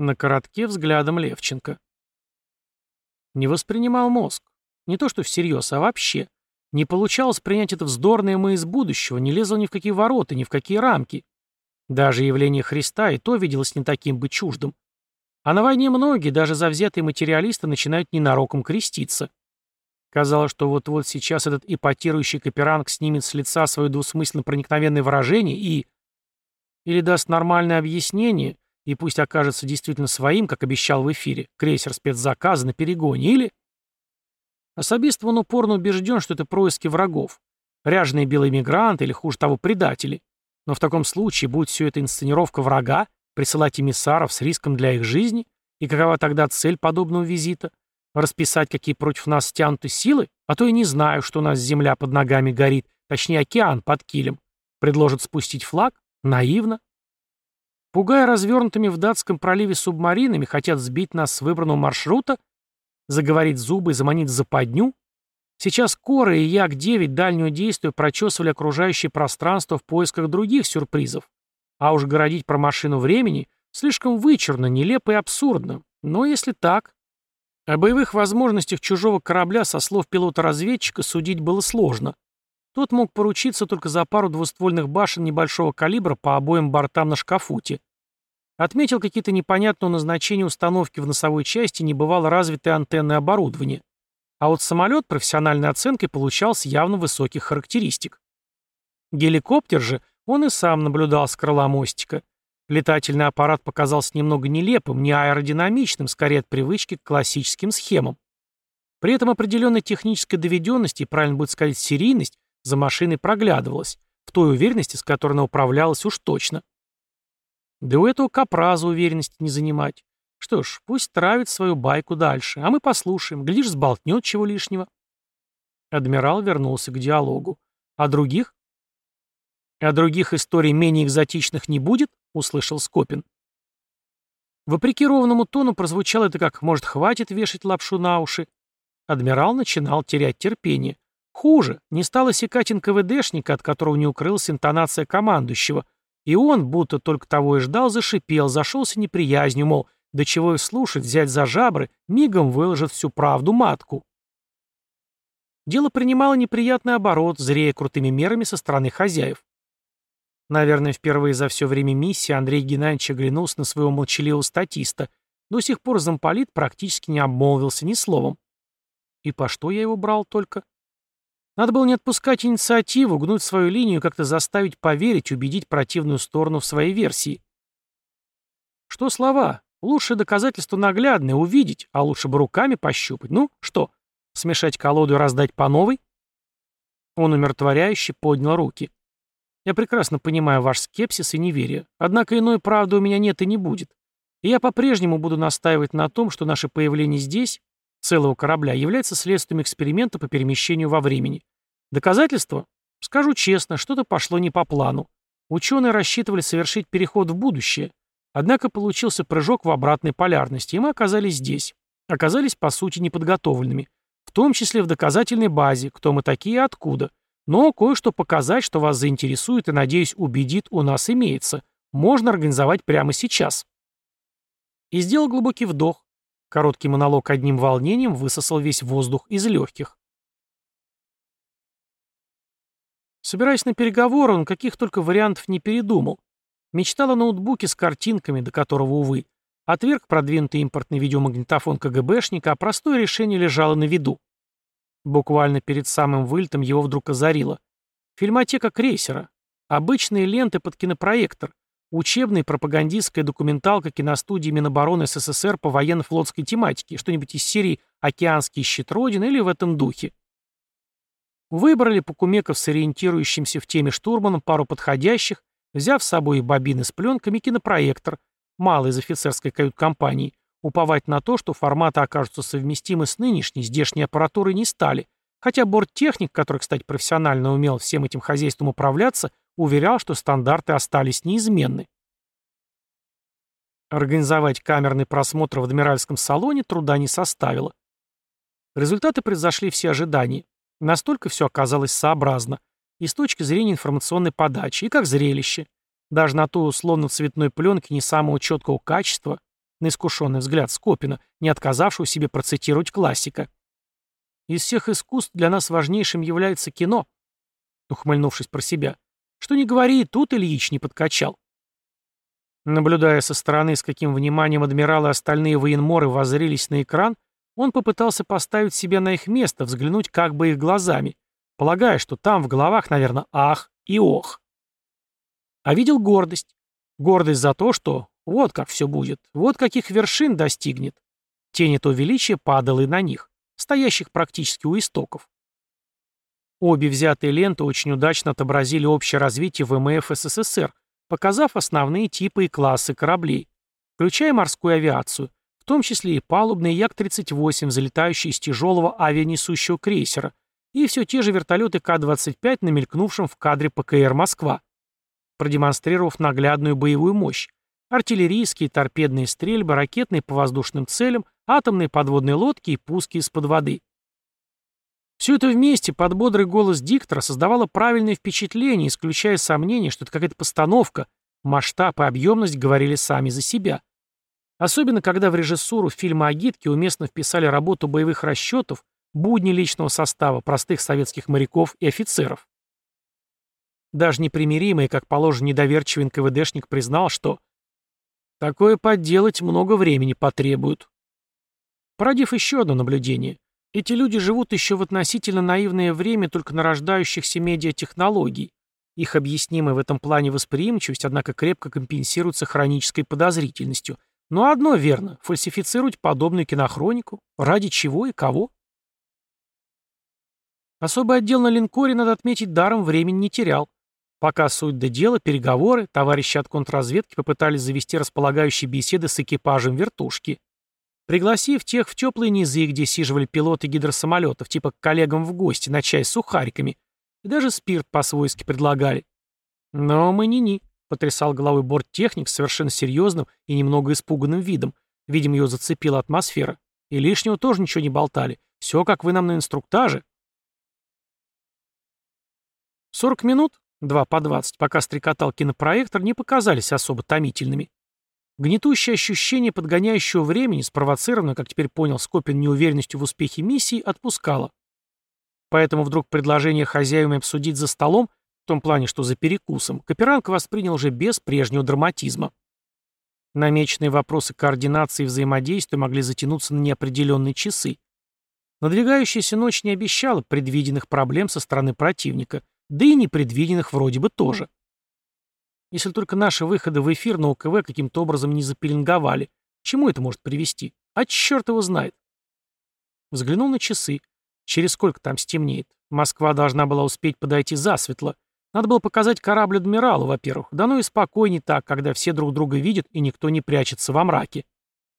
На коротке взглядом Левченко. Не воспринимал мозг. Не то что всерьез, а вообще. Не получалось принять это вздорное мы из будущего, не лезло ни в какие ворота, ни в какие рамки. Даже явление Христа и то виделось не таким бы чуждым. А на войне многие, даже завзятые материалисты, начинают ненароком креститься. Казалось, что вот-вот сейчас этот ипотирующий Каперанг снимет с лица свое двусмысленно проникновенное выражение и... Или даст нормальное объяснение, и пусть окажется действительно своим, как обещал в эфире, крейсер спецзаказа на перегоне, или... Особист он упорно убежден, что это происки врагов. Ряженые белые мигранты или, хуже того, предатели. Но в таком случае, будет все это инсценировка врага, присылать эмиссаров с риском для их жизни, и какова тогда цель подобного визита? Расписать, какие против нас стянуты силы? А то и не знаю, что у нас земля под ногами горит, точнее океан под килем. Предложат спустить флаг? Наивно. Пугая развернутыми в датском проливе субмаринами, хотят сбить нас с выбранного маршрута? Заговорить зубы и заманить в западню? Сейчас Кора и Як-9 дальнего действия прочесывали окружающее пространство в поисках других сюрпризов. А уж городить про машину времени слишком вычурно, нелепо и абсурдно. Но если так, о боевых возможностях чужого корабля со слов пилота-разведчика судить было сложно. Тот мог поручиться только за пару двуствольных башен небольшого калибра по обоим бортам на шкафуте. Отметил какие-то непонятные назначения установки в носовой части небывало развитое антенное оборудование. А вот самолет профессиональной оценкой получался явно высоких характеристик. Геликоптер же он и сам наблюдал с крыла мостика. Летательный аппарат показался немного нелепым, не аэродинамичным, скорее от привычки к классическим схемам. При этом определенная техническая доведенность и, правильно будет сказать, серийность за машиной проглядывалась, в той уверенности, с которой она управлялась уж точно. Да у этого капраза уверенности не занимать. Что ж, пусть травит свою байку дальше, а мы послушаем, глядишь, сболтнет чего лишнего. Адмирал вернулся к диалогу. А других? А других историй менее экзотичных не будет? — услышал Скопин. Вопреки ровному тону прозвучало это как «может, хватит вешать лапшу на уши». Адмирал начинал терять терпение. Хуже, не стало секать НКВДшника, от которого не укрылась интонация командующего, и он, будто только того и ждал, зашипел, зашелся неприязнью, мол, до чего их слушать, взять за жабры, мигом выложит всю правду матку. Дело принимало неприятный оборот, зрея крутыми мерами со стороны хозяев. Наверное, впервые за все время миссии Андрей Геннадьевич оглянулся на своего молчаливого статиста. До сих пор замполит практически не обмолвился ни словом. И по что я его брал только? Надо было не отпускать инициативу, гнуть свою линию, как-то заставить поверить, убедить противную сторону в своей версии. Что слова? Лучшее доказательство наглядное, увидеть, а лучше бы руками пощупать. Ну, что, смешать колоду и раздать по новой? Он умиротворяюще поднял руки. Я прекрасно понимаю ваш скепсис и неверие. Однако иной правды у меня нет и не будет. И я по-прежнему буду настаивать на том, что наше появление здесь, целого корабля, является следствием эксперимента по перемещению во времени. Доказательство? Скажу честно, что-то пошло не по плану. Ученые рассчитывали совершить переход в будущее. Однако получился прыжок в обратной полярности, и мы оказались здесь. Оказались, по сути, неподготовленными. В том числе в доказательной базе, кто мы такие и откуда. Но кое-что показать, что вас заинтересует и, надеюсь, убедит, у нас имеется. Можно организовать прямо сейчас. И сделал глубокий вдох. Короткий монолог одним волнением высосал весь воздух из легких. Собираясь на переговоры, он каких только вариантов не передумал. Мечтал о ноутбуке с картинками, до которого, увы, отверг продвинутый импортный видеомагнитофон КГБшника, а простое решение лежало на виду. Буквально перед самым вылетом его вдруг озарило. Фильмотека крейсера. Обычные ленты под кинопроектор. Учебная пропагандистская документалка киностудии Минобороны СССР по военно-флотской тематике, что-нибудь из серии «Океанский щит Родины» или в этом духе. Выбрали Покумеков с ориентирующимся в теме штурманом пару подходящих, взяв с собой бобины с пленками кинопроектор, малый из офицерской кают-компании, Уповать на то, что форматы окажутся совместимы с нынешней, здешней аппаратурой не стали, хотя борттехник, который, кстати, профессионально умел всем этим хозяйством управляться, уверял, что стандарты остались неизменны. Организовать камерный просмотр в адмиральском салоне труда не составило. Результаты превзошли все ожидания. Настолько все оказалось сообразно. И с точки зрения информационной подачи, и как зрелище. Даже на той условно цветной пленке не самого четкого качества, на искушенный взгляд Скопина, не отказавшего себе процитировать классика. «Из всех искусств для нас важнейшим является кино», ухмыльнувшись про себя. «Что не говори, тут Ильич не подкачал». Наблюдая со стороны, с каким вниманием адмирал и остальные военморы воззрелись на экран, он попытался поставить себя на их место, взглянуть как бы их глазами, полагая, что там в головах, наверное, ах и ох. А видел гордость. Гордость за то, что вот как все будет, вот каких вершин достигнет. Тень этого величия падала и на них, стоящих практически у истоков. Обе взятые ленты очень удачно отобразили общее развитие ВМФ СССР, показав основные типы и классы кораблей, включая морскую авиацию, том числе и палубный Як-38, залетающий из тяжелого авианесущего крейсера, и все те же вертолеты К-25, намелькнувшим в кадре ПКР «Москва», продемонстрировав наглядную боевую мощь, артиллерийские, торпедные стрельбы, ракетные по воздушным целям, атомные подводные лодки и пуски из-под воды. Все это вместе под бодрый голос диктора создавало правильное впечатление, исключая сомнение, что это какая-то постановка, масштаб и объемность говорили сами за себя. Особенно, когда в режиссуру фильма «Агитки» уместно вписали работу боевых расчетов, будни личного состава, простых советских моряков и офицеров. Даже непримиримый, как положено, недоверчивый НКВДшник признал, что такое подделать много времени потребует. Породив еще одно наблюдение. Эти люди живут еще в относительно наивное время только нарождающихся медиатехнологий. Их объяснимая в этом плане восприимчивость, однако, крепко компенсируется хронической подозрительностью. Но одно верно – фальсифицировать подобную кинохронику. Ради чего и кого? Особый отдел на линкоре, надо отметить, даром времени не терял. Пока суть до дела, переговоры, товарищи от контрразведки попытались завести располагающие беседы с экипажем вертушки пригласив тех в теплые низы, где сиживали пилоты гидросамолетов, типа к коллегам в гости на чай с сухариками, и даже спирт по-свойски предлагали. Но мы не-ни, потрясал головой борттехник с совершенно серьезным и немного испуганным видом. Видимо, ее зацепила атмосфера. И лишнего тоже ничего не болтали. Все, как вы нам на инструктаже. 40 минут, два по 20, пока стрекотал кинопроектор, не показались особо томительными. Гнетущее ощущение подгоняющего времени, спровоцированное, как теперь понял Скопин, неуверенностью в успехе миссии, отпускало. Поэтому вдруг предложение хозяевами обсудить за столом, том плане, что за перекусом, Каперанг воспринял уже без прежнего драматизма. Намеченные вопросы координации и взаимодействия могли затянуться на неопределенные часы. Надвигающаяся ночь не обещала предвиденных проблем со стороны противника, да и непредвиденных вроде бы тоже. Если только наши выходы в эфир на УКВ каким-то образом не запеленговали, чему это может привести? А черт его знает. Взглянул на часы. Через сколько там стемнеет? Москва должна была успеть подойти засветло. Надо было показать корабль адмиралу, во-первых. Да ну и спокойней так, когда все друг друга видят и никто не прячется во мраке.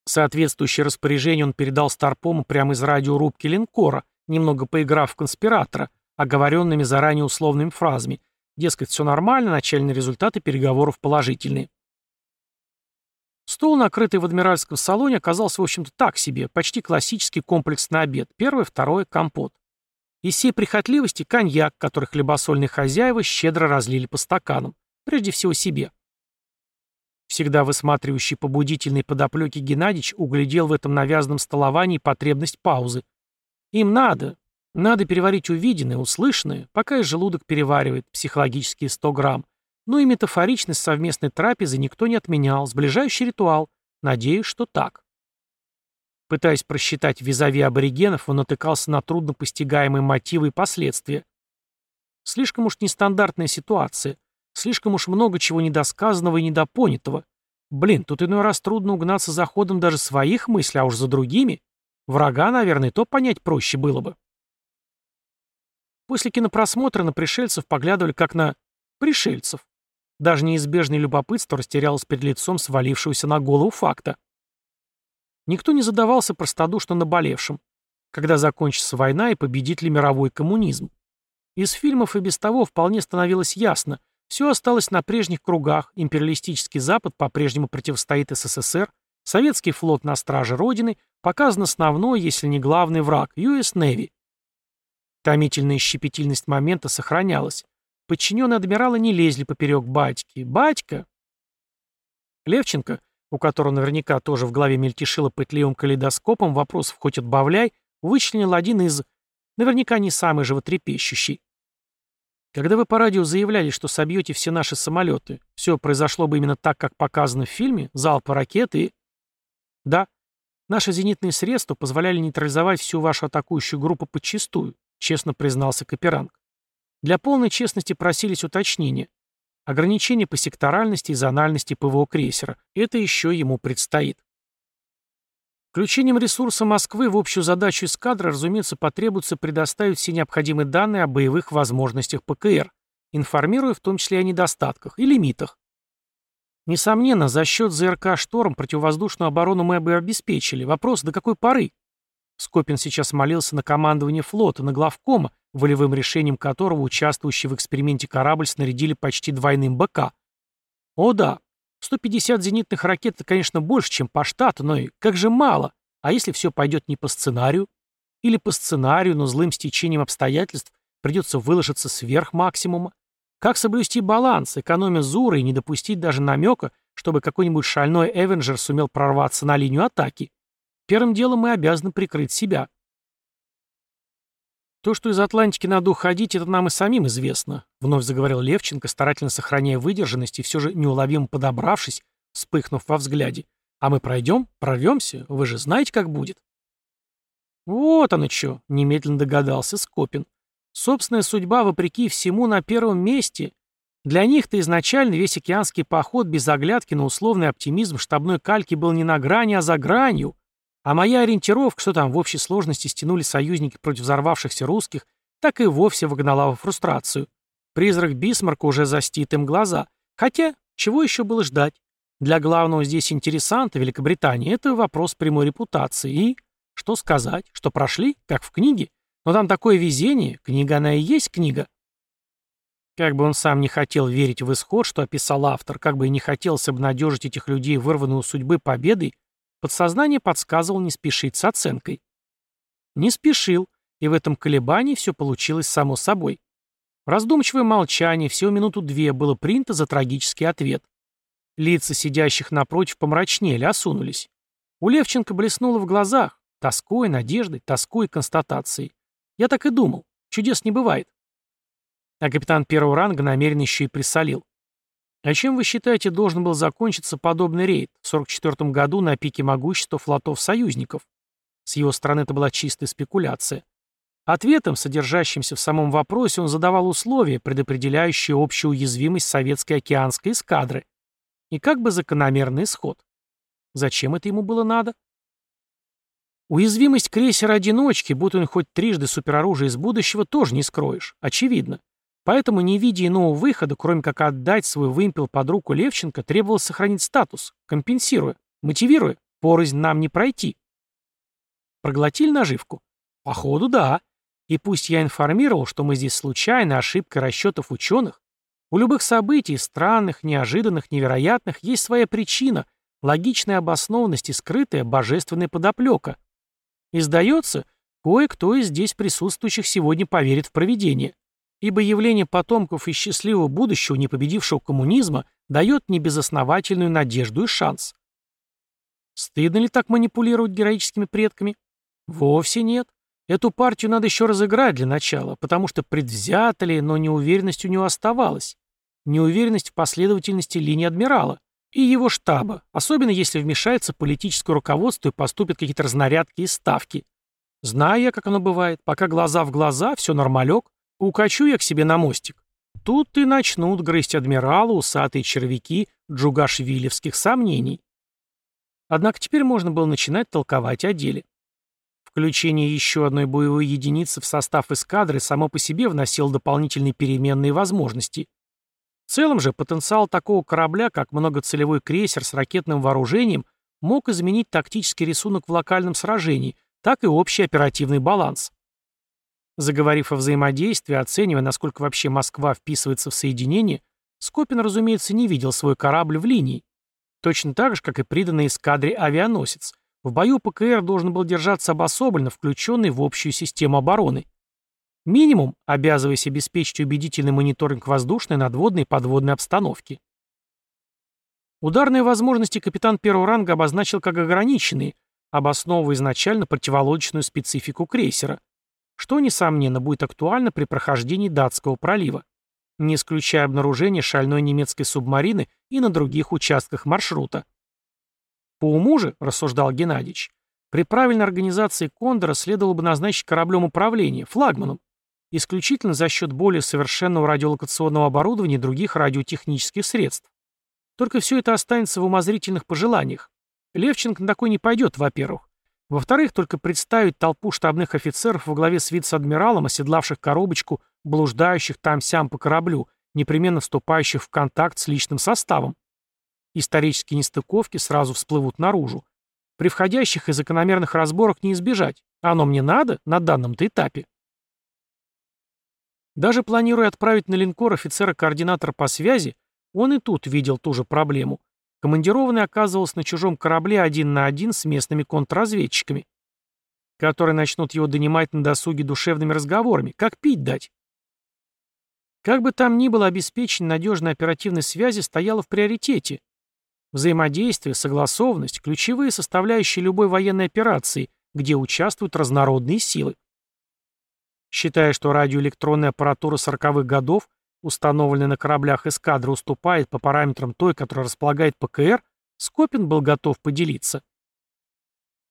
Соответствующее распоряжение он передал Старпому прямо из радиорубки линкора, немного поиграв в конспиратора, оговоренными заранее условными фразами, Дескать, все нормально, начальные результаты переговоров положительные. Стол, накрытый в адмиральском салоне, оказался, в общем-то, так себе, почти классический комплексный обед. Первое, второе – компот. Из всей прихотливости – коньяк, который хлебосольные хозяева щедро разлили по стаканам. Прежде всего себе. Всегда высматривающий побудительные подоплеки Геннадьевич углядел в этом навязанном столовании потребность паузы. Им надо, надо переварить увиденное, услышанное, пока и желудок переваривает психологические 100 грамм. Ну и метафоричность совместной трапезы никто не отменял, сближающий ритуал. Надеюсь, что так. Пытаясь просчитать визави аборигенов, он натыкался на трудно постигаемые мотивы и последствия. Слишком уж нестандартная ситуация. Слишком уж много чего недосказанного и недопонятого. Блин, тут иной раз трудно угнаться за ходом даже своих мыслей, а уж за другими. Врага, наверное, то понять проще было бы. После кинопросмотра на пришельцев поглядывали как на пришельцев. Даже неизбежное любопытство растерялось перед лицом свалившегося на голову факта. Никто не задавался простодушно наболевшим, когда закончится война и победит ли мировой коммунизм. Из фильмов и без того вполне становилось ясно, все осталось на прежних кругах, империалистический Запад по-прежнему противостоит СССР, советский флот на страже Родины, показан основной, если не главный враг, US Navy. Томительная щепетильность момента сохранялась. Подчиненные адмирала не лезли поперек батьки. Батька! Левченко, у которого наверняка тоже в голове мельтешило пытливым калейдоскопом, вопросов хоть отбавляй, вычленил один из, наверняка не самый животрепещущий. Когда вы по радио заявляли, что собьете все наши самолеты, все произошло бы именно так, как показано в фильме, залпы ракет и... Да, наши зенитные средства позволяли нейтрализовать всю вашу атакующую группу подчистую, честно признался Каперанг. Для полной честности просились уточнения. Ограничения по секторальности и зональности ПВО крейсера. Это еще ему предстоит. Включением ресурса Москвы в общую задачу эскадры, разумеется, потребуется предоставить все необходимые данные о боевых возможностях ПКР, информируя в том числе о недостатках и лимитах. Несомненно, за счет ЗРК «Шторм» противовоздушную оборону мы бы обеспечили. Вопрос, до какой поры? Скопин сейчас молился на командование флота, на главкома, волевым решением которого участвующий в эксперименте корабль снарядили почти двойным БК. О да, 150 зенитных ракет — это, конечно, больше, чем по штату, но и как же мало. А если все пойдет не по сценарию? Или по сценарию, но злым стечением обстоятельств придется выложиться сверх максимума? Как соблюсти баланс, экономя Зуры и не допустить даже намека, чтобы какой-нибудь шальной Эвенджер сумел прорваться на линию атаки? Первым делом мы обязаны прикрыть себя. «То, что из Атлантики надо уходить, это нам и самим известно», — вновь заговорил Левченко, старательно сохраняя выдержанность и все же неуловимо подобравшись, вспыхнув во взгляде. «А мы пройдем? Прорвемся? Вы же знаете, как будет?» «Вот оно что», — немедленно догадался Скопин. «Собственная судьба, вопреки всему, на первом месте. Для них-то изначально весь океанский поход без оглядки на условный оптимизм штабной кальки был не на грани, а за гранью. А моя ориентировка, что там в общей сложности стянули союзники против взорвавшихся русских, так и вовсе вогнала во фрустрацию. Призрак Бисмарка уже застит им глаза. Хотя, чего еще было ждать? Для главного здесь интересанта Великобритании это вопрос прямой репутации. И, что сказать, что прошли, как в книге? Но там такое везение, книга она и есть книга. Как бы он сам не хотел верить в исход, что описал автор, как бы и не хотелось обнадежить этих людей, вырванную судьбы победой, Подсознание подсказывало не спешить с оценкой. Не спешил, и в этом колебании все получилось само собой. Раздумчивое молчание всего минуту-две было принято за трагический ответ. Лица сидящих напротив помрачнели, осунулись. У Левченко блеснуло в глазах, тоской, надеждой, тоской и констатацией. Я так и думал, чудес не бывает. А капитан первого ранга намеренно еще и присолил. А чем вы считаете должен был закончиться подобный рейд в 1944 году на пике могущества флотов союзников? С его стороны это была чистая спекуляция. Ответом, содержащимся в самом вопросе, он задавал условия, предопределяющие общую уязвимость советской океанской эскадры. И как бы закономерный исход. Зачем это ему было надо? Уязвимость крейсера-одиночки, будто он хоть трижды супероружие из будущего, тоже не скроешь. Очевидно. Поэтому, не видя иного выхода, кроме как отдать свой вымпел под руку Левченко, требовалось сохранить статус, компенсируя, мотивируя, порознь нам не пройти. Проглотили наживку? Походу, да. И пусть я информировал, что мы здесь случайно, ошибка расчетов ученых, у любых событий, странных, неожиданных, невероятных, есть своя причина, логичная обоснованность и скрытая божественная подоплека. И сдается, кое-кто из здесь присутствующих сегодня поверит в провидение ибо явление потомков из счастливого будущего, не победившего коммунизма, дает небезосновательную надежду и шанс. Стыдно ли так манипулировать героическими предками? Вовсе нет. Эту партию надо еще разыграть для начала, потому что предвзято ли, но неуверенность у него оставалась. Неуверенность в последовательности линии адмирала и его штаба, особенно если вмешается политическое руководство и поступят какие-то разнарядки и ставки. Знаю я, как оно бывает, пока глаза в глаза, все нормалек, Укачу я к себе на мостик. Тут и начнут грызть адмирала усатые червяки джугашвилевских сомнений. Однако теперь можно было начинать толковать о деле. Включение еще одной боевой единицы в состав эскадры само по себе вносило дополнительные переменные возможности. В целом же потенциал такого корабля, как многоцелевой крейсер с ракетным вооружением, мог изменить тактический рисунок в локальном сражении, так и общий оперативный баланс. Заговорив о взаимодействии, оценивая, насколько вообще Москва вписывается в соединение, Скопин, разумеется, не видел свой корабль в линии. Точно так же, как и приданный эскадре авианосец. В бою ПКР должен был держаться обособленно, включенный в общую систему обороны. Минимум, обязываясь обеспечить убедительный мониторинг воздушной, надводной и подводной обстановки. Ударные возможности капитан первого ранга обозначил как ограниченные, обосновывая изначально противолодочную специфику крейсера, что, несомненно, будет актуально при прохождении Датского пролива, не исключая обнаружение шальной немецкой субмарины и на других участках маршрута. По уму же, рассуждал Геннадьевич, при правильной организации Кондора следовало бы назначить кораблем управления, флагманом, исключительно за счет более совершенного радиолокационного оборудования и других радиотехнических средств. Только все это останется в умозрительных пожеланиях. Левченко на такой не пойдет, во-первых. Во-вторых, только представить толпу штабных офицеров во главе с вице-адмиралом, оседлавших коробочку, блуждающих там-сям по кораблю, непременно вступающих в контакт с личным составом. Исторические нестыковки сразу всплывут наружу. При входящих и закономерных разборок не избежать. Оно мне надо на данном-то этапе. Даже планируя отправить на линкор офицера-координатора по связи, он и тут видел ту же проблему. Командированный оказывался на чужом корабле один на один с местными контрразведчиками, которые начнут его донимать на досуге душевными разговорами, как пить дать. Как бы там ни было, обеспечение надежной оперативной связи стояло в приоритете. Взаимодействие, согласованность – ключевые составляющие любой военной операции, где участвуют разнородные силы. Считая, что радиоэлектронная аппаратура 40-х годов установленная на кораблях эскадры, уступает по параметрам той, которая располагает ПКР, Скопин был готов поделиться.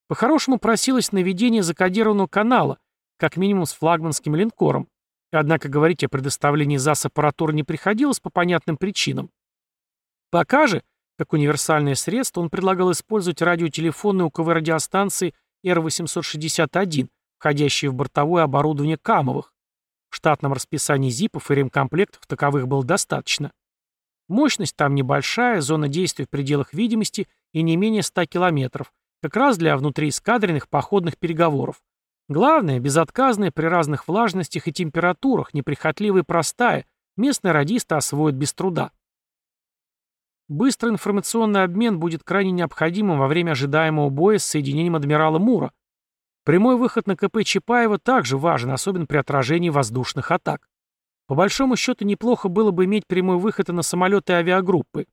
По-хорошему просилось наведение закодированного канала, как минимум с флагманским линкором, однако говорить о предоставлении ЗАС аппаратуры не приходилось по понятным причинам. Пока же, как универсальное средство, он предлагал использовать радиотелефонные УКВ-радиостанции Р-861, входящие в бортовое оборудование Камовых. В штатном расписании ЗИПов и ремкомплектов таковых было достаточно. Мощность там небольшая, зона действия в пределах видимости и не менее 100 километров, как раз для внутриэскадренных походных переговоров. Главное, безотказная при разных влажностях и температурах, неприхотливая и простая, местные радисты освоят без труда. Быстрый информационный обмен будет крайне необходимым во время ожидаемого боя с соединением адмирала Мура, Прямой выход на КП Чапаева также важен, особенно при отражении воздушных атак. По большому счету неплохо было бы иметь прямой выход и на самолеты авиагруппы.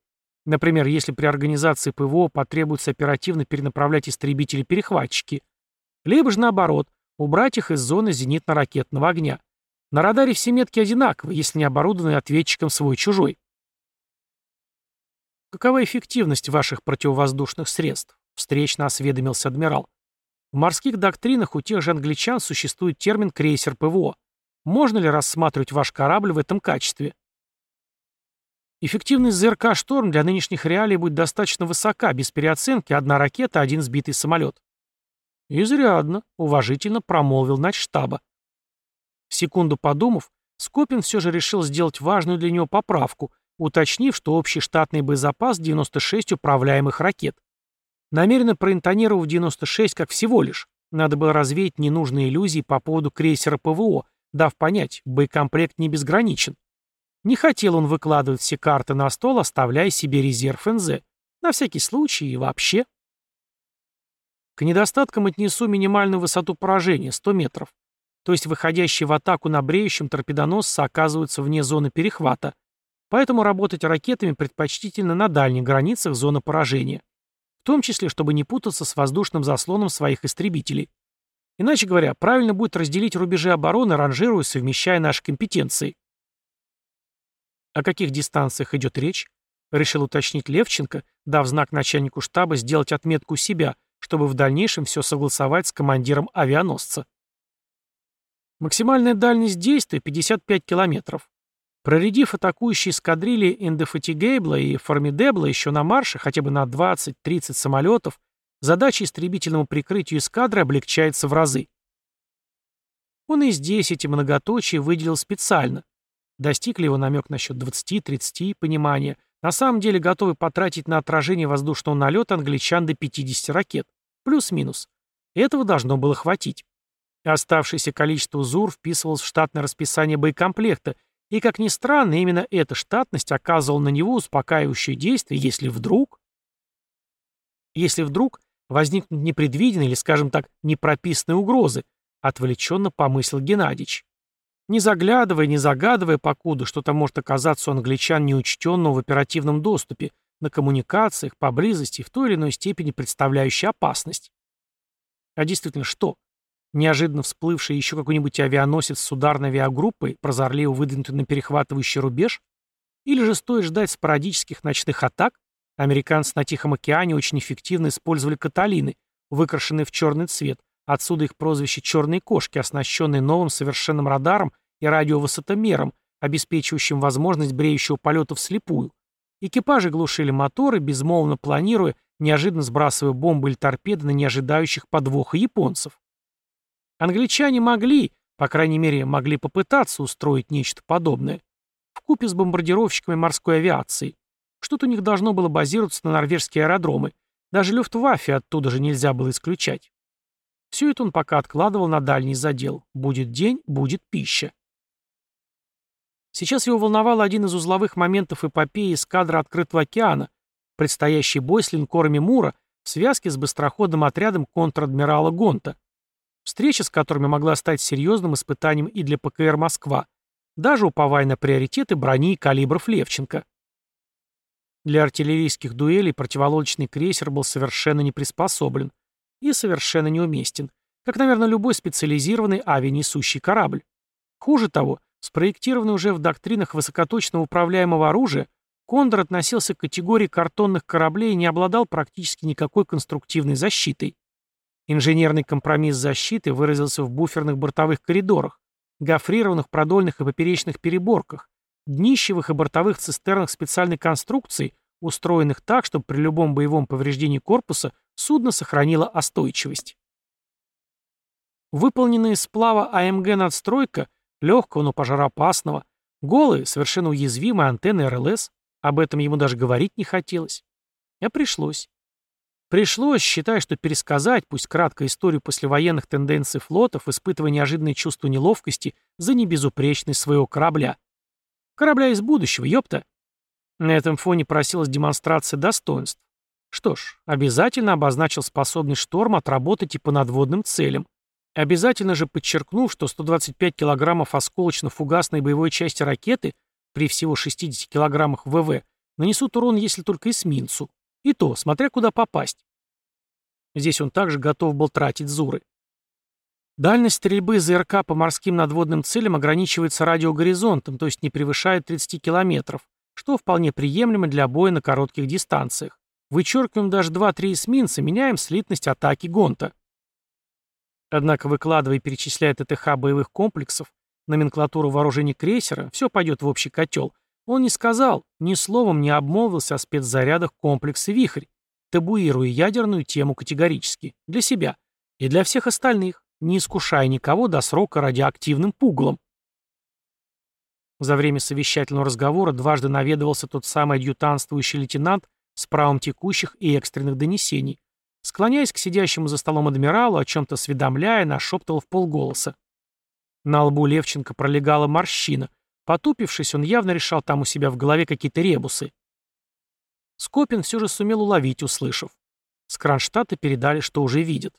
Например, если при организации ПВО потребуется оперативно перенаправлять истребители-перехватчики. Либо же наоборот, убрать их из зоны зенитно-ракетного огня. На радаре все метки одинаковы, если не оборудованы ответчиком свой-чужой. Какова эффективность ваших противовоздушных средств? Встречно осведомился адмирал. В морских доктринах у тех же англичан существует термин «крейсер ПВО». Можно ли рассматривать ваш корабль в этом качестве? Эффективность ЗРК «Шторм» для нынешних реалий будет достаточно высока, без переоценки одна ракета, один сбитый самолет. Изрядно, уважительно промолвил начштаба. Секунду подумав, Скопин все же решил сделать важную для него поправку, уточнив, что общий штатный боезапас 96 управляемых ракет. Намеренно проинтонировав 96 как всего лишь. Надо было развеять ненужные иллюзии по поводу крейсера ПВО, дав понять, боекомплект не безграничен. Не хотел он выкладывать все карты на стол, оставляя себе резерв НЗ. На всякий случай и вообще. К недостаткам отнесу минимальную высоту поражения, 100 метров. То есть выходящие в атаку на бреющем торпедоносца оказываются вне зоны перехвата. Поэтому работать ракетами предпочтительно на дальних границах зоны поражения в том числе, чтобы не путаться с воздушным заслоном своих истребителей. Иначе говоря, правильно будет разделить рубежи обороны, ранжируя, совмещая наши компетенции. О каких дистанциях идет речь? Решил уточнить Левченко, дав знак начальнику штаба сделать отметку себя, чтобы в дальнейшем все согласовать с командиром авианосца. Максимальная дальность действия 55 километров. Проредив атакующие эскадрильи Индефатигейбла и Формидебла еще на марше хотя бы на 20-30 самолетов, задача истребительному прикрытию эскадры облегчается в разы. Он и здесь эти многоточия выделил специально. Достиг ли его намек насчет 20-30 понимания, на самом деле готовы потратить на отражение воздушного налета англичан до 50 ракет. Плюс-минус. Этого должно было хватить. Оставшееся количество ЗУР вписывалось в штатное расписание боекомплекта и, как ни странно, именно эта штатность оказывала на него успокаивающее действие, если вдруг... Если вдруг возникнут непредвиденные или, скажем так, непрописанные угрозы, отвлеченно помыслил Геннадьевич. Не заглядывая, не загадывая покуда, что-то может оказаться у англичан неучтенного в оперативном доступе, на коммуникациях, поблизости, в той или иной степени представляющие опасность. А действительно, что? Неожиданно всплывший еще какой-нибудь авианосец с ударной авиагруппой, прозорливо выдвинутый на перехватывающий рубеж? Или же стоит ждать спорадических ночных атак? Американцы на Тихом океане очень эффективно использовали каталины, выкрашенные в черный цвет, отсюда их прозвище «черные кошки», оснащенные новым совершенным радаром и радиовысотомером, обеспечивающим возможность бреющего полета вслепую. Экипажи глушили моторы, безмолвно планируя, неожиданно сбрасывая бомбы или торпеды на неожидающих подвоха японцев. Англичане могли, по крайней мере, могли попытаться устроить нечто подобное. в купе с бомбардировщиками морской авиации. Что-то у них должно было базироваться на норвежские аэродромы. Даже Люфтваффе оттуда же нельзя было исключать. Все это он пока откладывал на дальний задел. Будет день, будет пища. Сейчас его волновал один из узловых моментов эпопеи эскадры открытого океана, предстоящий бой с линкорами Мура в связке с быстроходным отрядом контр-адмирала Гонта. Встреча с которыми могла стать серьезным испытанием и для ПКР «Москва», даже уповая на приоритеты брони и калибров Левченко. Для артиллерийских дуэлей противолодочный крейсер был совершенно не приспособлен и совершенно неуместен, как, наверное, любой специализированный авианесущий корабль. Хуже того, Спроектированный уже в доктринах высокоточного управляемого оружия, Кондор относился к категории картонных кораблей и не обладал практически никакой конструктивной защитой. Инженерный компромисс защиты выразился в буферных бортовых коридорах, гофрированных продольных и поперечных переборках, днищевых и бортовых цистернах специальной конструкции, устроенных так, чтобы при любом боевом повреждении корпуса судно сохранило остойчивость. Выполненная из сплава АМГ надстройка легкого, но пожароопасного, голые, совершенно уязвимые антенны РЛС. Об этом ему даже говорить не хотелось. А пришлось. Пришлось, считая, что пересказать, пусть кратко, историю послевоенных тенденций флотов, испытывая неожиданное чувство неловкости за небезупречность своего корабля. Корабля из будущего, ёпта. На этом фоне просилась демонстрация достоинств. Что ж, обязательно обозначил способность шторм отработать и по надводным целям. Обязательно же подчеркнув, что 125 килограммов осколочно-фугасной боевой части ракеты при всего 60 килограммах ВВ нанесут урон, если только эсминцу. И то, смотря куда попасть. Здесь он также готов был тратить зуры. Дальность стрельбы ЗРК по морским надводным целям ограничивается радиогоризонтом, то есть не превышает 30 километров, что вполне приемлемо для боя на коротких дистанциях. Вычеркиваем даже 2-3 эсминца, меняем слитность атаки Гонта. Однако, выкладывая и перечисляя ТТХ боевых комплексов, номенклатуру вооружений крейсера, все пойдет в общий котел. Он не сказал, ни словом не обмолвился о спецзарядах комплекса «Вихрь», табуируя ядерную тему категорически, для себя и для всех остальных, не искушая никого до срока радиоактивным пуглом. За время совещательного разговора дважды наведывался тот самый адъютанствующий лейтенант с правом текущих и экстренных донесений, Склоняясь к сидящему за столом адмиралу, о чем-то осведомляя, нашептывал в полголоса. На лбу Левченко пролегала морщина. Потупившись, он явно решал там у себя в голове какие-то ребусы. Скопин все же сумел уловить, услышав. С Кронштадта передали, что уже видят.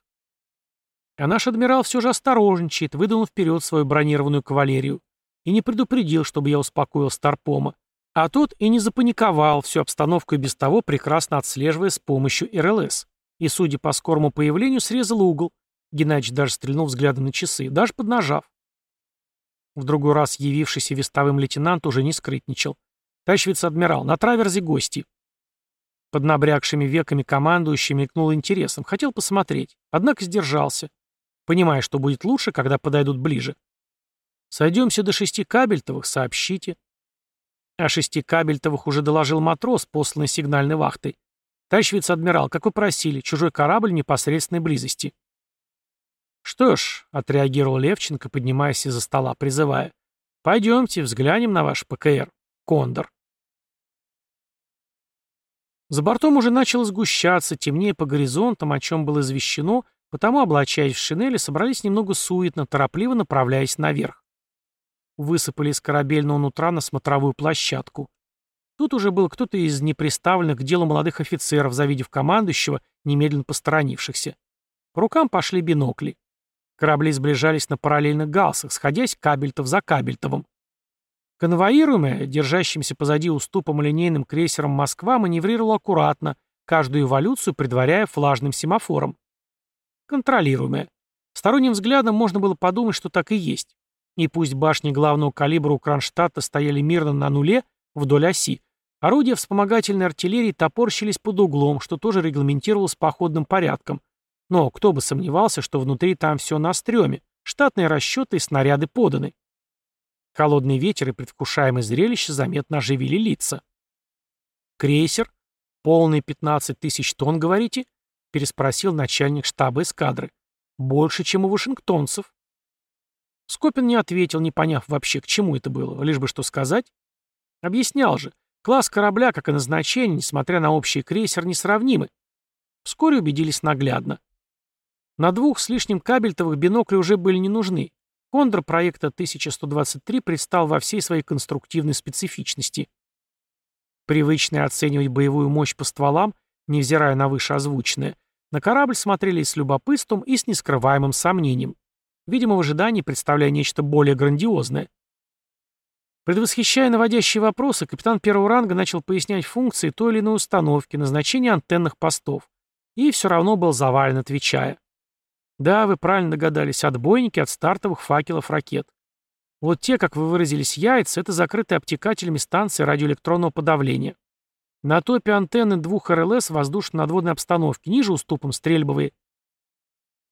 А наш адмирал все же осторожничает, выдвинул вперед свою бронированную кавалерию. И не предупредил, чтобы я успокоил Старпома. А тот и не запаниковал, всю обстановку и без того прекрасно отслеживая с помощью РЛС и, судя по скорому появлению, срезал угол. Геннадьевич даже стрельнул взглядом на часы, даже поднажав. В другой раз явившийся вестовым лейтенант уже не скрытничал. «Товарищ вице-адмирал, на траверзе гости». Под набрякшими веками командующий мелькнул интересом, хотел посмотреть, однако сдержался, понимая, что будет лучше, когда подойдут ближе. «Сойдемся до шести кабельтовых, сообщите». О шести кабельтовых уже доложил матрос, посланный сигнальной вахтой. «Товарищ вице-адмирал, как вы просили, чужой корабль в непосредственной близости». «Что ж», — отреагировал Левченко, поднимаясь из-за стола, призывая, «пойдемте, взглянем на ваш ПКР. Кондор». За бортом уже начало сгущаться, темнее по горизонтам, о чем было извещено, потому, облачаясь в шинели, собрались немного суетно, торопливо направляясь наверх. Высыпали из корабельного нутра на смотровую площадку. Тут уже был кто-то из неприставленных к делу молодых офицеров, завидев командующего, немедленно посторонившихся. По рукам пошли бинокли. Корабли сближались на параллельных галсах, сходясь кабельтов за кабельтовым. Конвоируемая, держащимся позади уступом линейным крейсером «Москва» маневрировала аккуратно, каждую эволюцию предваряя флажным семафором. Контролируемая. Сторонним взглядом можно было подумать, что так и есть. И пусть башни главного калибра у Кронштадта стояли мирно на нуле вдоль оси, орудия вспомогательной артиллерии топорщились под углом, что тоже регламентировалось походным порядком. Но кто бы сомневался, что внутри там все на стреме, штатные расчеты и снаряды поданы. Холодный ветер и предвкушаемое зрелище заметно оживили лица. «Крейсер? Полный 15 тысяч тонн, говорите?» — переспросил начальник штаба эскадры. «Больше, чем у вашингтонцев». Скопин не ответил, не поняв вообще, к чему это было, лишь бы что сказать. Объяснял же, класс корабля, как и назначение, несмотря на общий крейсер, несравнимы. Вскоре убедились наглядно. На двух с лишним кабельтовых бинокли уже были не нужны. Кондор проекта 1123 предстал во всей своей конструктивной специфичности. Привычное оценивать боевую мощь по стволам, невзирая на вышеозвученное, на корабль смотрели с любопытством и с нескрываемым сомнением видимо, в ожидании представляя нечто более грандиозное. Предвосхищая наводящие вопросы, капитан первого ранга начал пояснять функции той или иной установки, назначение антенных постов. И все равно был завален, отвечая. Да, вы правильно догадались, отбойники от стартовых факелов ракет. Вот те, как вы выразились, яйца, это закрытые обтекателями станции радиоэлектронного подавления. На топе антенны двух РЛС воздушно-надводной обстановки, ниже уступом стрельбовые,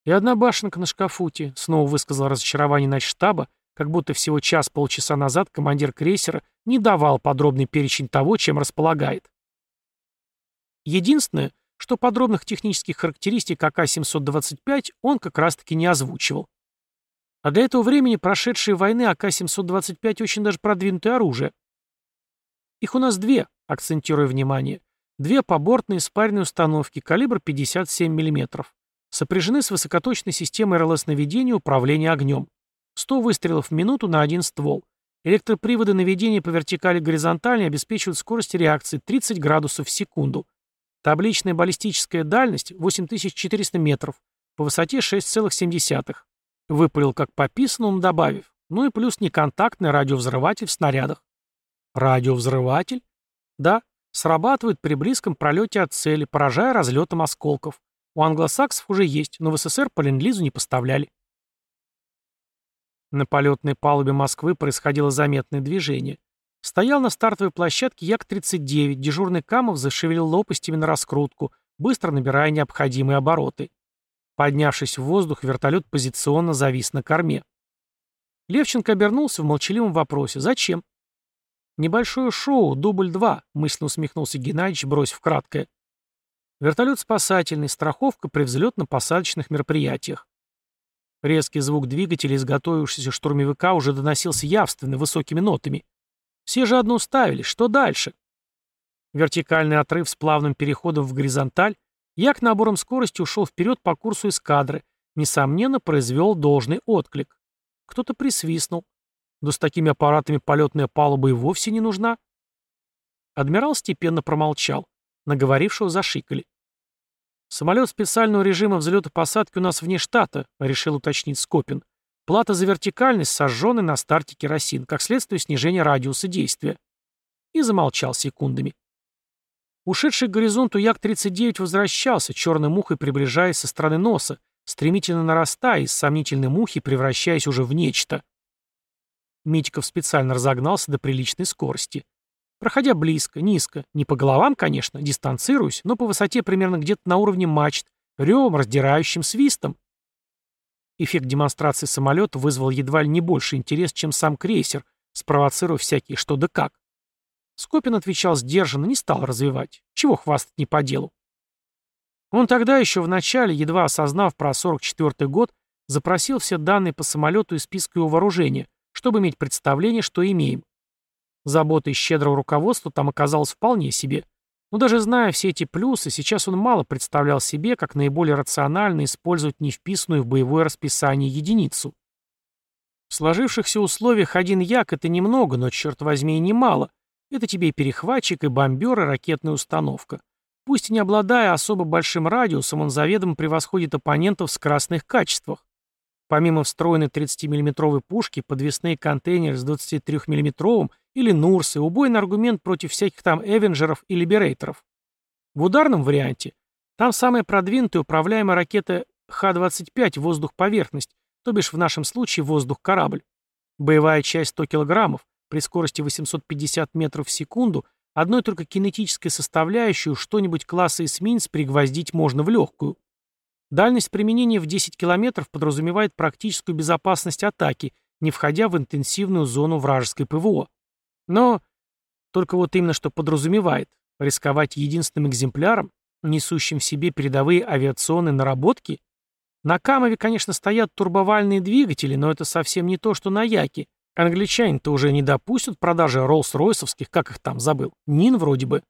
«И одна башенка на шкафуте», — снова высказал разочарование начштаба, как будто всего час-полчаса назад командир крейсера не давал подробный перечень того, чем располагает. Единственное, что подробных технических характеристик АК-725 он как раз-таки не озвучивал. А для этого времени прошедшие войны АК-725 очень даже продвинутое оружие. Их у нас две, акцентируя внимание. Две побортные спаренные установки, калибр 57 мм сопряжены с высокоточной системой РЛС-наведения управления огнем. 100 выстрелов в минуту на один ствол. Электроприводы наведения по вертикали горизонтали обеспечивают скорость реакции 30 градусов в секунду. Табличная баллистическая дальность 8400 метров, по высоте 6,7. Выпалил как по писанному, добавив. Ну и плюс неконтактный радиовзрыватель в снарядах. Радиовзрыватель? Да, срабатывает при близком пролете от цели, поражая разлетом осколков. У англосаксов уже есть, но в СССР по ленд-лизу не поставляли. На полетной палубе Москвы происходило заметное движение. Стоял на стартовой площадке Як-39, дежурный Камов зашевелил лопастями на раскрутку, быстро набирая необходимые обороты. Поднявшись в воздух, вертолет позиционно завис на корме. Левченко обернулся в молчаливом вопросе. «Зачем?» «Небольшое шоу, дубль 2», — мысленно усмехнулся Геннадьевич, бросив краткое. Вертолет спасательный, страховка при взлетно-посадочных мероприятиях. Резкий звук двигателя изготовившегося штурмовика уже доносился явственно, высокими нотами. Все же одну ставили, что дальше? Вертикальный отрыв с плавным переходом в горизонталь, Як набором скорости ушел вперед по курсу эскадры, несомненно, произвел должный отклик. Кто-то присвистнул. Да с такими аппаратами полетная палуба и вовсе не нужна. Адмирал степенно промолчал. Наговорившего зашикали. «Самолет специального режима взлета-посадки у нас вне штата», — решил уточнить Скопин. «Плата за вертикальность, сожженный на старте керосин, как следствие снижения радиуса действия». И замолчал секундами. Ушедший к горизонту Як-39 возвращался, черной мухой приближаясь со стороны носа, стремительно нарастая из сомнительной мухи, превращаясь уже в нечто. Митиков специально разогнался до приличной скорости. Проходя близко, низко, не по головам, конечно, дистанцируюсь, но по высоте примерно где-то на уровне мачт, ревом, раздирающим свистом. Эффект демонстрации самолета вызвал едва ли не больше интерес, чем сам крейсер, спровоцировав всякие что да как. Скопин отвечал сдержанно, не стал развивать. Чего хвастать не по делу. Он тогда еще в начале, едва осознав про 44-й год, запросил все данные по самолету из списка его вооружения, чтобы иметь представление, что имеем. Заботы щедрого руководства там оказалось вполне себе. Но даже зная все эти плюсы, сейчас он мало представлял себе, как наиболее рационально использовать невписанную в боевое расписание единицу. В сложившихся условиях один як — это немного, но, черт возьми, и немало. Это тебе и перехватчик, и бомбер, и ракетная установка. Пусть и не обладая особо большим радиусом, он заведомо превосходит оппонентов в скоростных качествах. Помимо встроенной 30 миллиметровой пушки, подвесные контейнеры с 23 миллиметровым или Нурсы, убойный аргумент против всяких там Эвенджеров и Либерейторов. В ударном варианте там самая продвинутая управляемая ракета Х-25 воздух-поверхность, то бишь в нашем случае воздух-корабль. Боевая часть 100 килограммов, при скорости 850 метров в секунду, одной только кинетической составляющей что-нибудь класса эсминец пригвоздить можно в легкую. Дальность применения в 10 километров подразумевает практическую безопасность атаки, не входя в интенсивную зону вражеской ПВО. Но только вот именно что подразумевает. Рисковать единственным экземпляром, несущим в себе передовые авиационные наработки? На Камове, конечно, стоят турбовальные двигатели, но это совсем не то, что на Яке. Англичане-то уже не допустят продажи Роллс-Ройсовских, как их там забыл. Нин вроде бы.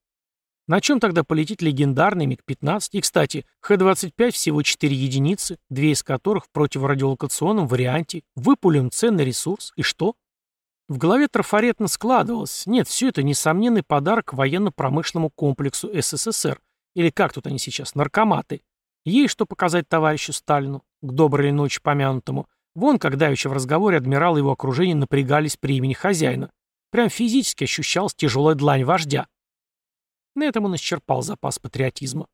На чем тогда полетит легендарный МиГ-15? И, кстати, Х-25 всего 4 единицы, две из которых в противорадиолокационном варианте. Выпулен ценный ресурс. И что? В голове трафаретно складывалось. Нет, все это несомненный подарок военно-промышленному комплексу СССР. Или как тут они сейчас, наркоматы. Ей что показать товарищу Сталину, к доброй ночи помянутому. Вон, когда еще в разговоре адмирал и его окружение напрягались при имени хозяина. Прям физически ощущалась тяжелая длань вождя. На этом он исчерпал запас патриотизма.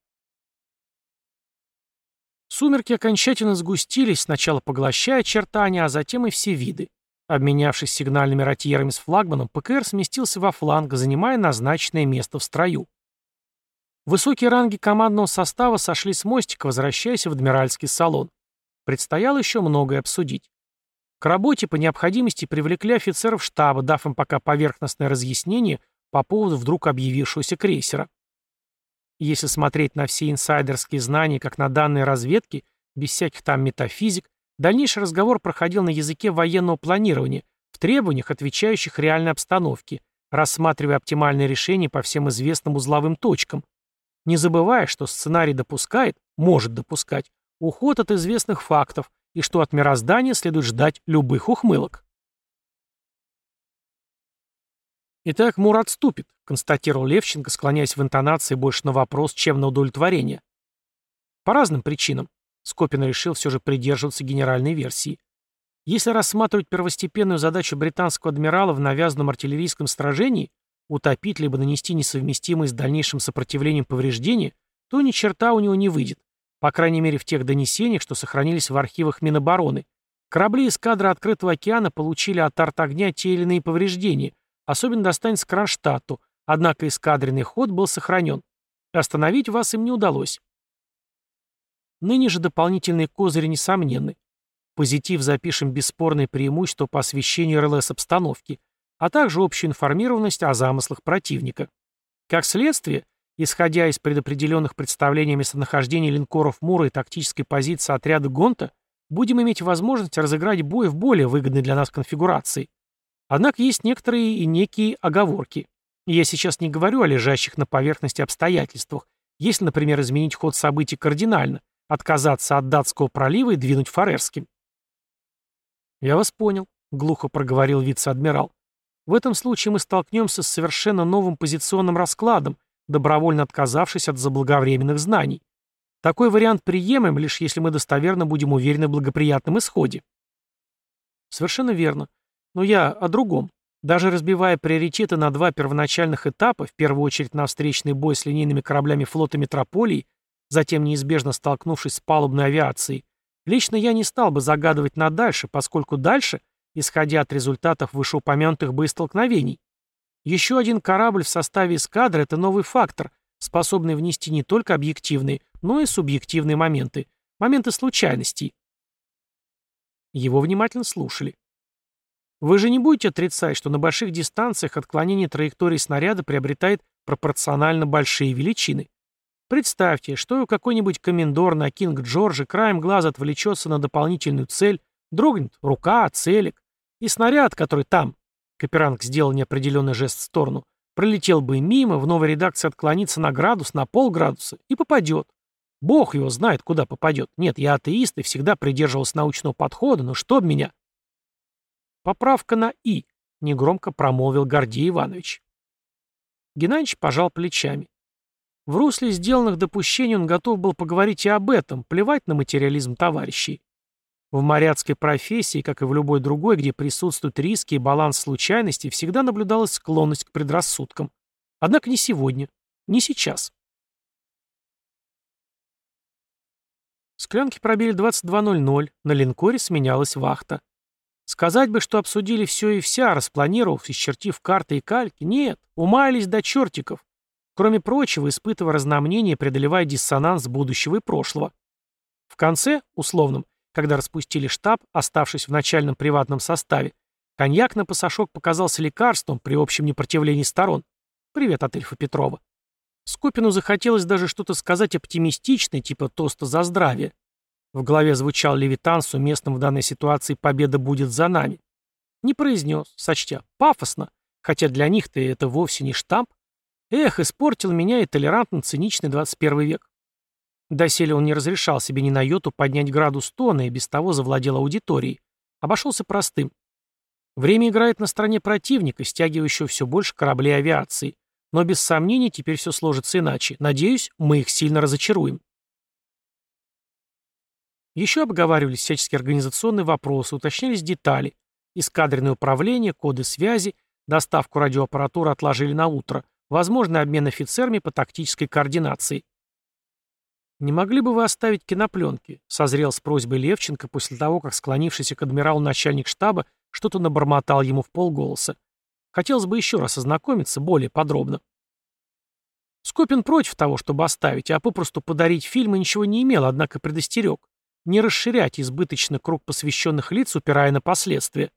Сумерки окончательно сгустились, сначала поглощая очертания, а затем и все виды. Обменявшись сигнальными ротьерами с флагманом, ПКР сместился во фланг, занимая назначенное место в строю. Высокие ранги командного состава сошли с мостика, возвращаясь в адмиральский салон. Предстояло еще многое обсудить. К работе по необходимости привлекли офицеров штаба, дав им пока поверхностное разъяснение по поводу вдруг объявившегося крейсера. Если смотреть на все инсайдерские знания, как на данные разведки, без всяких там метафизик, дальнейший разговор проходил на языке военного планирования, в требованиях, отвечающих реальной обстановке, рассматривая оптимальные решения по всем известным узловым точкам, не забывая, что сценарий допускает, может допускать, уход от известных фактов и что от мироздания следует ждать любых ухмылок. «Итак, Мур отступит», — констатировал Левченко, склоняясь в интонации больше на вопрос, чем на удовлетворение. По разным причинам. Скопин решил все же придерживаться генеральной версии. Если рассматривать первостепенную задачу британского адмирала в навязанном артиллерийском сражении, утопить либо нанести несовместимые с дальнейшим сопротивлением повреждения, то ни черта у него не выйдет. По крайней мере в тех донесениях, что сохранились в архивах Минобороны. Корабли эскадры открытого океана получили от арт-огня те или иные повреждения, Особенно достанется Кронштадту, однако эскадренный ход был сохранен. Остановить вас им не удалось. Ныне же дополнительные козыри несомненны. Позитив запишем бесспорное преимущество по освещению РЛС обстановки, а также общую информированность о замыслах противника. Как следствие, исходя из предопределенных представлений о местонахождении линкоров Мура и тактической позиции отряда Гонта, будем иметь возможность разыграть бой в более выгодной для нас конфигурации. Однако есть некоторые и некие оговорки. я сейчас не говорю о лежащих на поверхности обстоятельствах, если, например, изменить ход событий кардинально, отказаться от датского пролива и двинуть фарерским. «Я вас понял», — глухо проговорил вице-адмирал. «В этом случае мы столкнемся с совершенно новым позиционным раскладом, добровольно отказавшись от заблаговременных знаний. Такой вариант приемлем, лишь если мы достоверно будем уверены в благоприятном исходе». «Совершенно верно. Но я о другом. Даже разбивая приоритеты на два первоначальных этапа, в первую очередь на встречный бой с линейными кораблями флота Метрополии, затем неизбежно столкнувшись с палубной авиацией, лично я не стал бы загадывать на дальше, поскольку дальше, исходя от результатов вышеупомянутых боестолкновений, еще один корабль в составе эскадры – это новый фактор, способный внести не только объективные, но и субъективные моменты, моменты случайностей. Его внимательно слушали. Вы же не будете отрицать, что на больших дистанциях отклонение траектории снаряда приобретает пропорционально большие величины. Представьте, что какой-нибудь комендор на Кинг-Джорджи краем глаза отвлечется на дополнительную цель, дрогнет рука, целик, и снаряд, который там, Каперанг сделал неопределенный жест в сторону, пролетел бы мимо, в новой редакции отклонится на градус, на полградуса и попадет. Бог его знает, куда попадет. Нет, я атеист и всегда придерживался научного подхода, но что меня? «Поправка на «и», — негромко промолвил Гордей Иванович. Геннадьевич пожал плечами. В русле сделанных допущений он готов был поговорить и об этом, плевать на материализм товарищей. В моряцкой профессии, как и в любой другой, где присутствуют риски и баланс случайностей, всегда наблюдалась склонность к предрассудкам. Однако не сегодня, не сейчас. Склянки пробили 22.00, на линкоре сменялась вахта. Сказать бы, что обсудили все и вся, распланировав, исчертив карты и кальки, нет, умаялись до чертиков. Кроме прочего, испытывая разномнение, преодолевая диссонанс будущего и прошлого. В конце, условном, когда распустили штаб, оставшись в начальном приватном составе, коньяк на пасашок показался лекарством при общем непротивлении сторон. Привет от Эльфа Петрова. Скопину захотелось даже что-то сказать оптимистичное, типа тоста за здравие. В голове звучал левитан с уместным в данной ситуации «победа будет за нами». Не произнес, сочтя, пафосно, хотя для них-то это вовсе не штамп. Эх, испортил меня и толерантно-циничный 21 век. Доселе он не разрешал себе ни на йоту поднять градус тона и без того завладел аудиторией. Обошелся простым. Время играет на стороне противника, стягивающего все больше кораблей авиации. Но без сомнений теперь все сложится иначе. Надеюсь, мы их сильно разочаруем. Еще обговаривались всяческие организационные вопросы, уточнялись детали. Эскадренное управление, коды связи, доставку радиоаппаратуры отложили на утро. Возможный обмен офицерами по тактической координации. «Не могли бы вы оставить кинопленки?» — созрел с просьбой Левченко после того, как склонившийся к адмиралу начальник штаба что-то набормотал ему в полголоса. Хотелось бы еще раз ознакомиться более подробно. Скопин против того, чтобы оставить, а попросту подарить фильм и ничего не имел, однако предостерег. Не расширять избыточно круг посвященных лиц, упирая на последствия.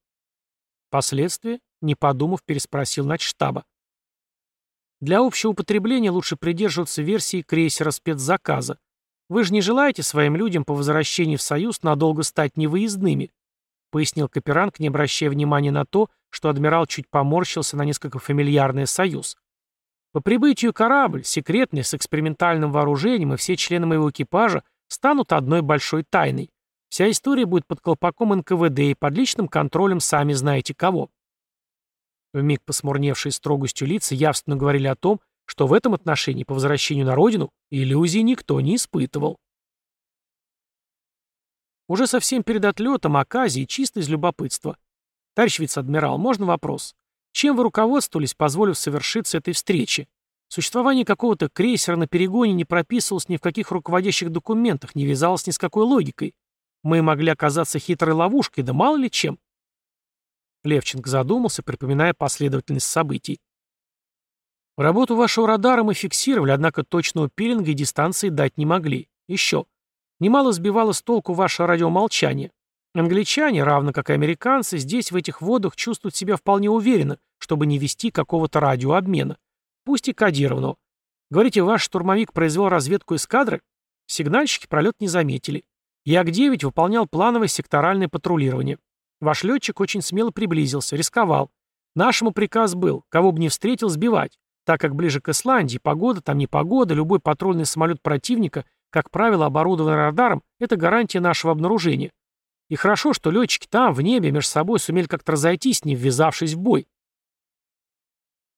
Последствия? Не подумав, переспросил начштаба. Для общего употребления лучше придерживаться версии крейсера спецзаказа, вы же не желаете своим людям по возвращении в Союз надолго стать невыездными?» пояснил Каперанг, не обращая внимания на то, что адмирал чуть поморщился на несколько фамильярный союз. По прибытию корабль, секретный, с экспериментальным вооружением, и все члены моего экипажа станут одной большой тайной. Вся история будет под колпаком НКВД и под личным контролем сами знаете кого. Вмиг посмурневшие строгостью лица явственно говорили о том, что в этом отношении по возвращению на родину иллюзий никто не испытывал. Уже совсем перед отлетом Аказии чисто из любопытства. Товарищ вице-адмирал, можно вопрос? Чем вы руководствовались, позволив совершиться этой встрече? Существование какого-то крейсера на перегоне не прописывалось ни в каких руководящих документах, не вязалось ни с какой логикой. Мы могли оказаться хитрой ловушкой, да мало ли чем. Левченко задумался, припоминая последовательность событий. Работу вашего радара мы фиксировали, однако точного пилинга и дистанции дать не могли. Еще. Немало сбивало с толку ваше радиомолчание. Англичане, равно как и американцы, здесь, в этих водах, чувствуют себя вполне уверенно, чтобы не вести какого-то радиообмена. Пусть и кодированного. Говорите, ваш штурмовик произвел разведку эскадры? Сигнальщики пролет не заметили. Як-9 выполнял плановое секторальное патрулирование. Ваш летчик очень смело приблизился, рисковал. Нашему приказ был, кого бы не встретил, сбивать так как ближе к Исландии, погода там не погода, любой патрульный самолет противника, как правило, оборудованный радаром, это гарантия нашего обнаружения. И хорошо, что летчики там, в небе, между собой сумели как-то разойтись, не ввязавшись в бой.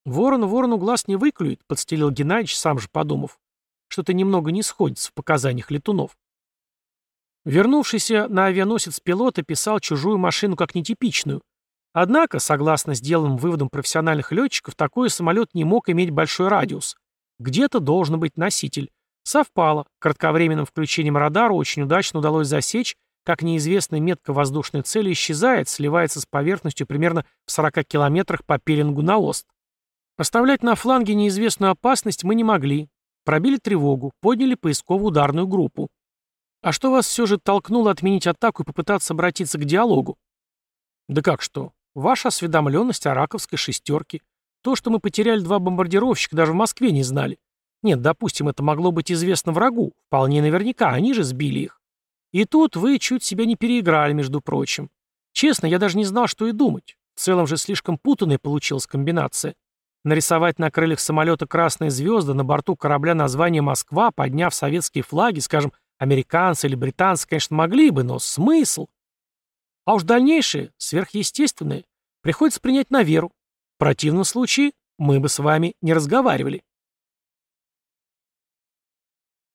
Ворон ворону глаз не выклюет, подстелил Геннадьевич, сам же подумав. Что-то немного не сходится в показаниях летунов. Вернувшийся на авианосец пилот описал чужую машину как нетипичную, Однако, согласно сделанным выводам профессиональных летчиков, такой самолет не мог иметь большой радиус. Где-то должен быть носитель. Совпало. Кратковременным включением радара очень удачно удалось засечь, как неизвестная метка воздушной цели исчезает, сливается с поверхностью примерно в 40 километрах по пеленгу на ост. Оставлять на фланге неизвестную опасность мы не могли. Пробили тревогу, подняли поисковую ударную группу. А что вас все же толкнуло отменить атаку и попытаться обратиться к диалогу? Да как что? Ваша осведомленность о раковской шестерке. То, что мы потеряли два бомбардировщика, даже в Москве не знали. Нет, допустим, это могло быть известно врагу. Вполне наверняка, они же сбили их. И тут вы чуть себя не переиграли, между прочим. Честно, я даже не знал, что и думать. В целом же слишком путанная получилась комбинация. Нарисовать на крыльях самолета красные звезды, на борту корабля название «Москва», подняв советские флаги, скажем, американцы или британцы, конечно, могли бы, но смысл? А уж дальнейшее, сверхъестественное, приходится принять на веру. В противном случае мы бы с вами не разговаривали.